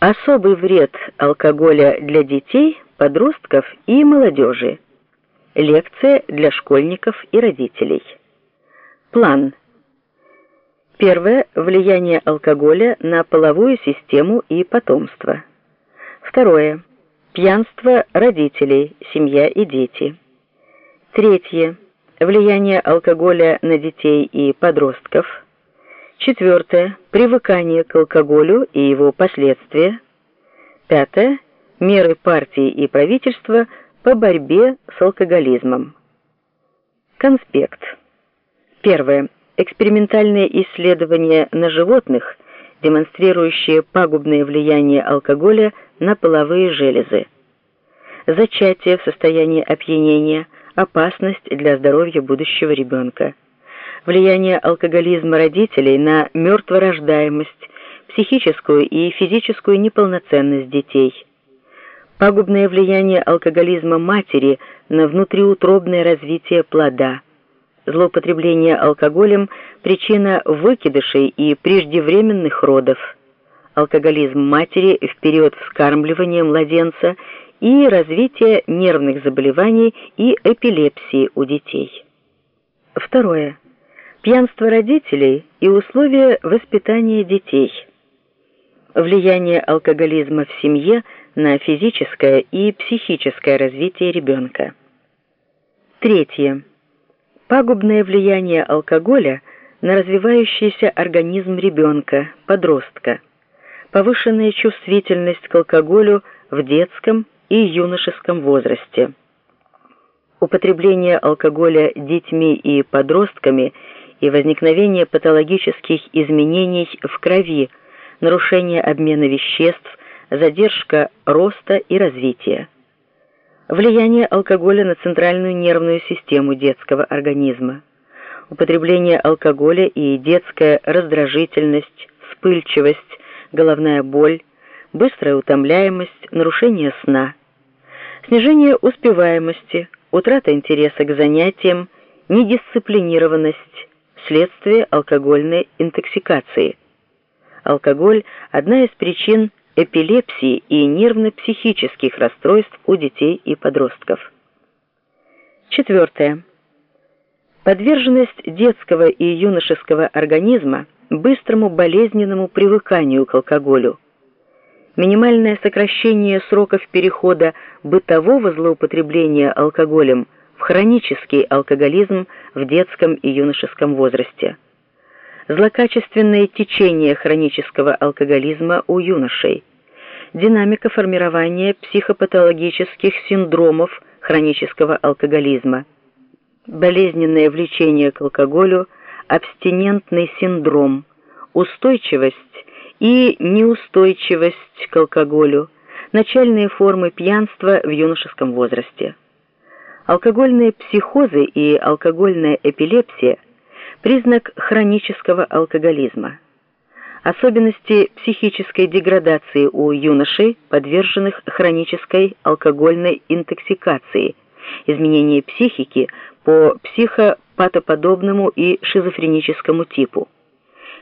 Особый вред алкоголя для детей, подростков и молодежи. Лекция для школьников и родителей. План. Первое влияние алкоголя на половую систему и потомство. Второе пьянство родителей, семья и дети. Третье влияние алкоголя на детей и подростков. Четвертое. Привыкание к алкоголю и его последствия. Пятое. Меры партии и правительства по борьбе с алкоголизмом. Конспект. Первое. Экспериментальные исследования на животных, демонстрирующие пагубное влияние алкоголя на половые железы. Зачатие в состоянии опьянения, опасность для здоровья будущего ребенка влияние алкоголизма родителей на мертворождаемость, психическую и физическую неполноценность детей. Пагубное влияние алкоголизма матери на внутриутробное развитие плода. Злоупотребление алкоголем – причина выкидышей и преждевременных родов. Алкоголизм матери в период вскармливания младенца и развитие нервных заболеваний и эпилепсии у детей. Второе пьянство родителей и условия воспитания детей. Влияние алкоголизма в семье на физическое и психическое развитие ребенка. Третье. Пагубное влияние алкоголя на развивающийся организм ребенка, подростка. Повышенная чувствительность к алкоголю в детском и юношеском возрасте. Употребление алкоголя детьми и подростками – и возникновение патологических изменений в крови, нарушение обмена веществ, задержка роста и развития. Влияние алкоголя на центральную нервную систему детского организма. Употребление алкоголя и детская раздражительность, вспыльчивость, головная боль, быстрая утомляемость, нарушение сна. Снижение успеваемости, утрата интереса к занятиям, недисциплинированность, следствие алкогольной интоксикации. Алкоголь – одна из причин эпилепсии и нервно-психических расстройств у детей и подростков. Четвертое. Подверженность детского и юношеского организма быстрому болезненному привыканию к алкоголю. Минимальное сокращение сроков перехода бытового злоупотребления алкоголем – хронический алкоголизм в детском и юношеском возрасте. Злокачественное течение хронического алкоголизма у юношей. Динамика формирования психопатологических синдромов хронического алкоголизма. Болезненное влечение к алкоголю, абстинентный синдром, устойчивость и неустойчивость к алкоголю, начальные формы пьянства в юношеском возрасте. Алкогольные психозы и алкогольная эпилепсия – признак хронического алкоголизма. Особенности психической деградации у юношей, подверженных хронической алкогольной интоксикации, изменение психики по психопатоподобному и шизофреническому типу,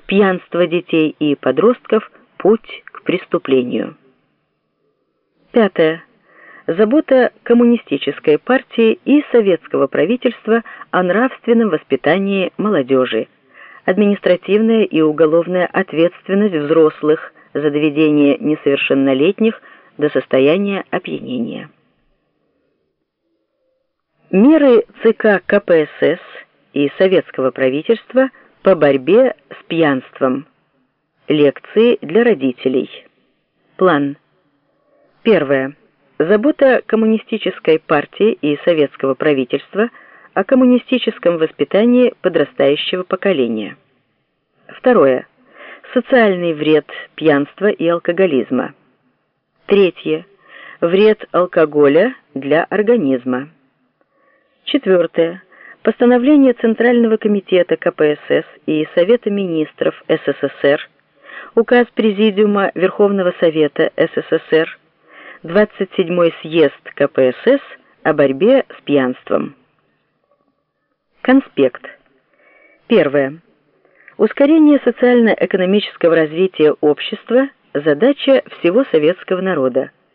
пьянство детей и подростков – путь к преступлению. Пятое забота коммунистической партии и советского правительства о нравственном воспитании молодежи, административная и уголовная ответственность взрослых за доведение несовершеннолетних до состояния опьянения. Меры ЦК КПСС и советского правительства по борьбе с пьянством. Лекции для родителей. План. Первое. Забота коммунистической партии и советского правительства о коммунистическом воспитании подрастающего поколения. Второе. Социальный вред пьянства и алкоголизма. Третье. Вред алкоголя для организма. Четвертое. Постановление Центрального комитета КПСС и Совета министров СССР, указ Президиума Верховного Совета СССР 27-й съезд КПСС о борьбе с пьянством. Конспект. Первое. Ускорение социально-экономического развития общества задача всего советского народа.